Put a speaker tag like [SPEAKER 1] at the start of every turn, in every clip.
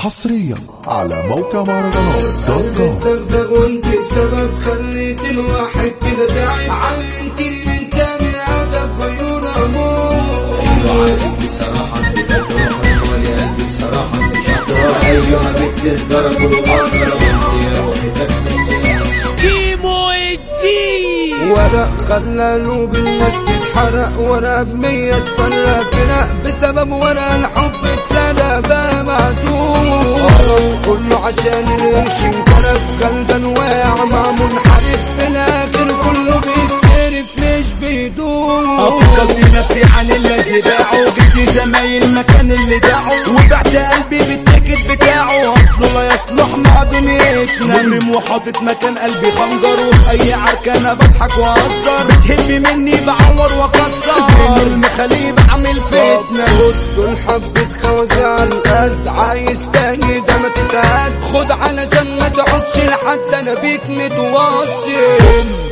[SPEAKER 1] حصريا على موقع مهرجانات دوت كوم.
[SPEAKER 2] تدغدغ وانت السبب خليت الواحد كده تعب علمتني من تاني ادب عيون امور
[SPEAKER 3] وعارف بصراحة بفكر وخلصاني قلبي بصراحة مش هتروح أيها بنت الدرج والقدر وانت يا روحي
[SPEAKER 4] كيمو الدين.
[SPEAKER 2] ورق خلى قلوب الناس تتحرق ورق بمية تفرق فرق بسبب ورق الحب اتسرق. كله عشان القرش انكرف غلبان واقع مع منحرف في الآخر كله بيتصرف مش بيدوم
[SPEAKER 4] افكرت نفسي عن الذي باعه جبت زمايل مكان اللي داعه وبعت قلبي بالتيكت بتاعه. اصله لا يصلح مع دنيتنا مجرم وحاطط مكان قلبي خنجر وفي أي عركه أنا بضحك وأهزر. بتهب مني بعور وأكسر. بين المخالي بعمل فتنه
[SPEAKER 2] دول حبة خوازي على القد عايز تاني لحد أنا بيك متوصل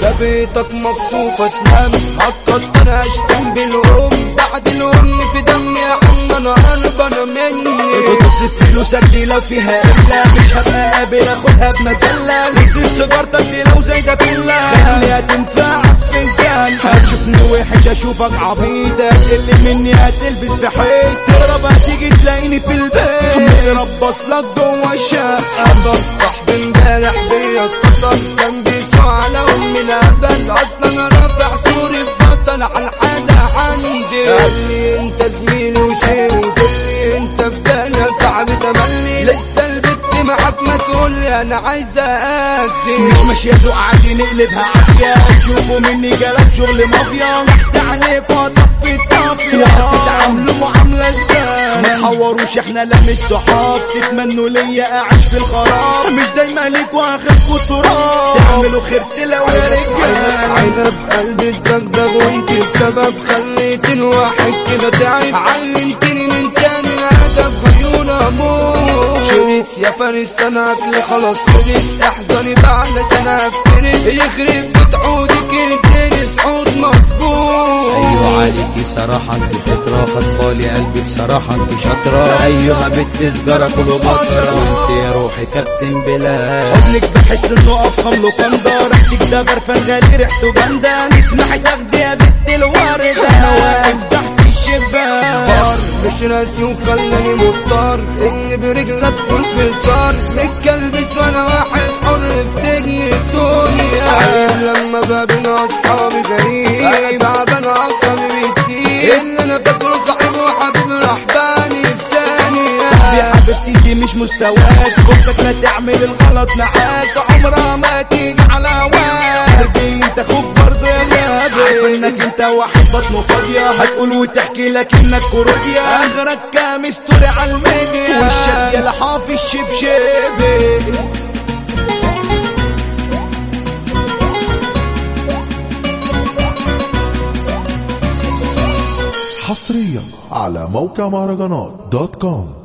[SPEAKER 2] ده بيتك مخصوف اسلام هتكسر اشتم بالام بعد الام في دمي يا عم أنا قلبنا مني.
[SPEAKER 4] بتصف فلوسك دي لو فيها إلا. مش هبقى قابل اخدها بمزلة نزل سيجارتك دي لو زي ده فيلا خليها تنفعك فنجان هتشوفني وحش أشوفك عبيط اللي مني هتلبس في حيط تقرب هتيجي تلاقيني في البيت. مقرب بصلك جوه الشقة.
[SPEAKER 2] بيسوع على امي الابد أصلا رافع طوري في بطل على الحاجة عندي قال لي أنت زميلي وشيء وقال لي أنت بالك صعب تملي. لسه معاك ما تقول لي أنا عايزة اقدم
[SPEAKER 4] مش ذوق عادي نقلبها عافية تشوفوا مني جلب شغل مافيا. عليه فاطف في الطافية هتتعاملوا معاملة إزاي؟ ما تحوروش إحنا لا مش صحاب تتمنوا ليا اعيش في الخراب مش دايما ليك واخدكوا تراب تعملوا خير تلاقوا يا رجال.
[SPEAKER 2] عينب قلبي الدغدغ وانت السبب. خليت الواحد كده تعب. علمتني من تاني ادب امور شريس يا فارس أنا خلاص خلص. احذري بقى علشان افترس يخرب بتعودك الدنيا سعود مظبوط.
[SPEAKER 3] أيوة عليكي صراحة انت فكرة خطفالي قلبي بصراحة انت شاطرة أيها بنت سجارة بطرة وانت يا روحي كابتن بلاد
[SPEAKER 4] حضنك بحس إنه أفخم له قندة. ريحتك ده برفان غالي ريحته جامدة. اسمحي تاخدي
[SPEAKER 2] راسي وخلاني مضطر. ان برجل ادخل في الشر متكلبش وأنا واحد حر في سجن الدنيا. عيب لما بقابل أصحابي غريب أنا تعبان عصبي بتسيب اللي أنا فاكره صاحب وحبيب رحباني في ثانية
[SPEAKER 4] يا حبيبتي دي مش مستواك خدك لا تعمل الغلط معاك عمرها ما تيجي. بطنه فاضية هتقول وتحكي لك انك كوروديا آخرك كام ستوري على الميديا. والشاب يا لحافي الشبشبي
[SPEAKER 1] حصريا على موقع مهرجانات دوت كوم.